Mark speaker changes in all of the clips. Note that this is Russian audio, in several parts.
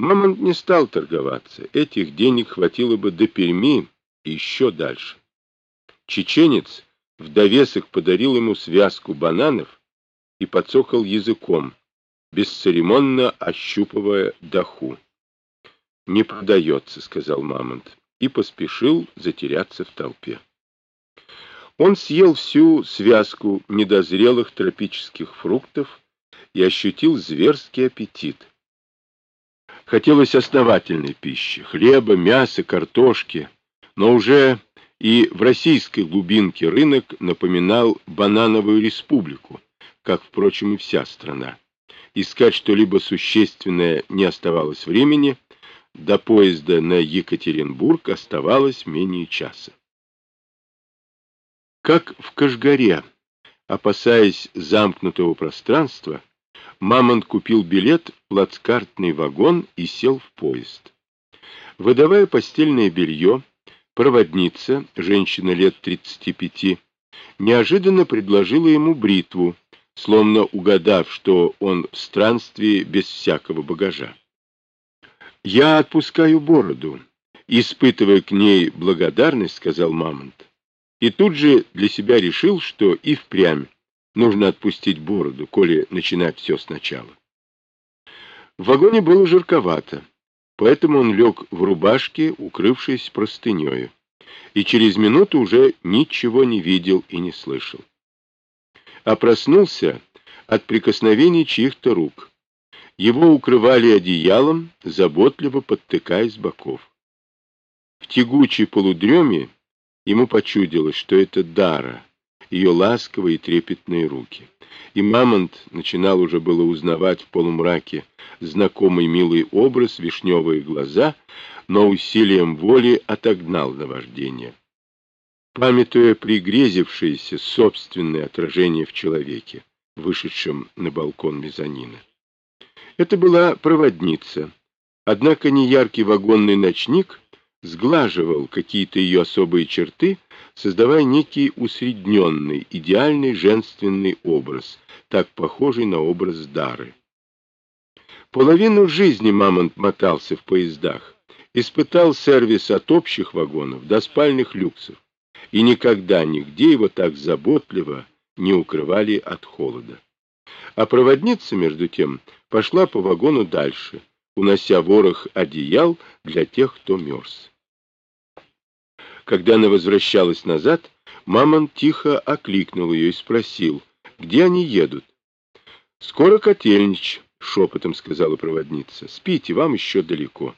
Speaker 1: Мамонт не стал торговаться. Этих денег хватило бы до Перми и еще дальше. Чеченец в довесок подарил ему связку бананов и подсохал языком, бесцеремонно ощупывая даху. «Не продается», — сказал Мамонт, и поспешил затеряться в толпе. Он съел всю связку недозрелых тропических фруктов и ощутил зверский аппетит. Хотелось основательной пищи, хлеба, мяса, картошки, но уже и в российской глубинке рынок напоминал банановую республику, как, впрочем, и вся страна. Искать что-либо существенное не оставалось времени, до поезда на Екатеринбург оставалось менее часа. Как в Кашгаре, опасаясь замкнутого пространства, Мамонт купил билет в плацкартный вагон и сел в поезд. Выдавая постельное белье, проводница, женщина лет 35, неожиданно предложила ему бритву, словно угадав, что он в странстве без всякого багажа. «Я отпускаю бороду», — испытывая к ней благодарность, сказал Мамонт. И тут же для себя решил, что и впрямь нужно отпустить бороду, коли начинать все сначала. В вагоне было жарковато, поэтому он лег в рубашке, укрывшись простынею, и через минуту уже ничего не видел и не слышал. А проснулся от прикосновений чьих-то рук. Его укрывали одеялом, заботливо подтыкая с боков. В тягучей полудреме ему почудилось, что это Дара — ее ласковые и трепетные руки. И Мамонт начинал уже было узнавать в полумраке знакомый милый образ, вишневые глаза, но усилием воли отогнал наваждение. Памятуя пригрезившееся собственное отражение в человеке, вышедшем на балкон мезонина. Это была проводница, однако неяркий вагонный ночник сглаживал какие-то ее особые черты, создавая некий усредненный, идеальный женственный образ, так похожий на образ Дары. Половину жизни Мамонт мотался в поездах, испытал сервис от общих вагонов до спальных люксов, и никогда нигде его так заботливо не укрывали от холода. А проводница, между тем, пошла по вагону дальше, унося ворох одеял для тех, кто мерз. Когда она возвращалась назад, Мамон тихо окликнул ее и спросил, где они едут. — Скоро котельнич, — шепотом сказала проводница. — Спите, вам еще далеко.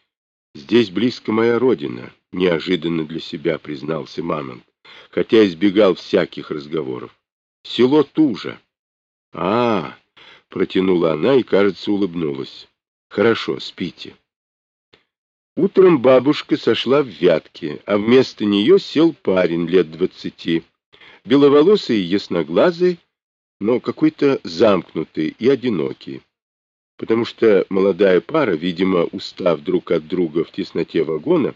Speaker 1: — Здесь близко моя родина, — неожиданно для себя признался Мамонт, хотя избегал всяких разговоров. — Село Тужа. — А, — протянула она и, кажется, улыбнулась. — Хорошо, спите. Утром бабушка сошла в вятки, а вместо нее сел парень лет двадцати, беловолосый и ясноглазый, но какой-то замкнутый и одинокий, потому что молодая пара, видимо, устав друг от друга в тесноте вагона,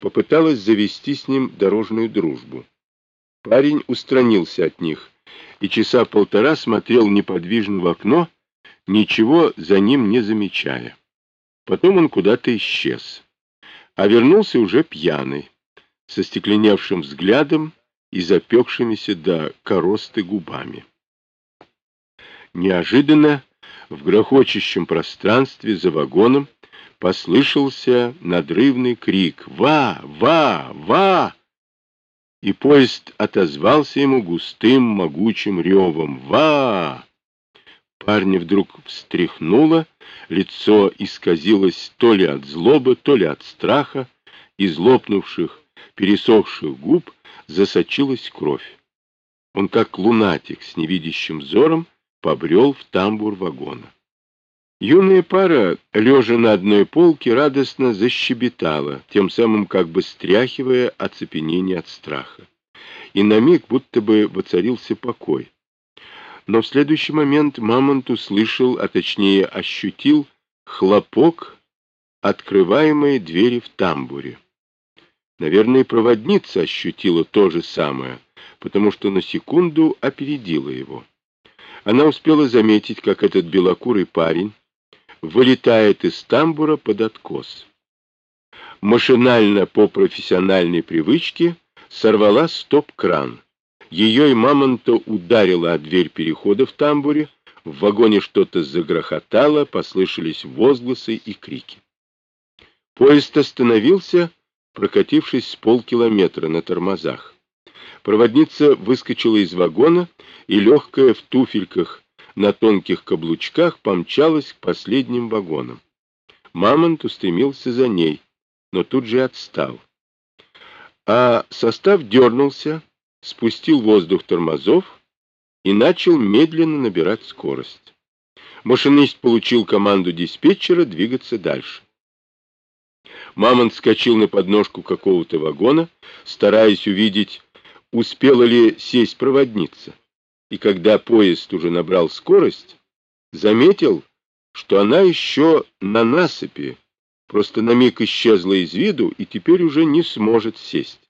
Speaker 1: попыталась завести с ним дорожную дружбу. Парень устранился от них и часа полтора смотрел неподвижно в окно, ничего за ним не замечая. Потом он куда-то исчез а вернулся уже пьяный, со стекленевшим взглядом и запекшимися до коросты губами. Неожиданно в грохочущем пространстве за вагоном послышался надрывный крик «Ва! Ва! Ва!» И поезд отозвался ему густым могучим ревом «Ва!». Парня вдруг встряхнуло, лицо исказилось то ли от злобы, то ли от страха, из лопнувших, пересохших губ засочилась кровь. Он, как лунатик с невидящим взором, побрел в тамбур вагона. Юная пара, лежа на одной полке, радостно защебетала, тем самым как бы стряхивая оцепенение от страха. И на миг будто бы воцарился покой. Но в следующий момент Мамонт услышал, а точнее ощутил, хлопок открываемой двери в тамбуре. Наверное, проводница ощутила то же самое, потому что на секунду опередила его. Она успела заметить, как этот белокурый парень, вылетает из тамбура под откос. Машинально по профессиональной привычке сорвала стоп-кран. Ее и мамонта ударила о дверь перехода в тамбуре, в вагоне что-то загрохотало, послышались возгласы и крики. Поезд остановился, прокатившись с полкилометра на тормозах. Проводница выскочила из вагона и, легкая в туфельках на тонких каблучках, помчалась к последним вагонам. Мамонт устремился за ней, но тут же отстал. А состав дернулся, спустил воздух тормозов и начал медленно набирать скорость. Машинист получил команду диспетчера двигаться дальше. Мамонт вскочил на подножку какого-то вагона, стараясь увидеть, успела ли сесть проводница. И когда поезд уже набрал скорость, заметил, что она еще на насыпи, просто на миг исчезла из виду и теперь уже не сможет сесть.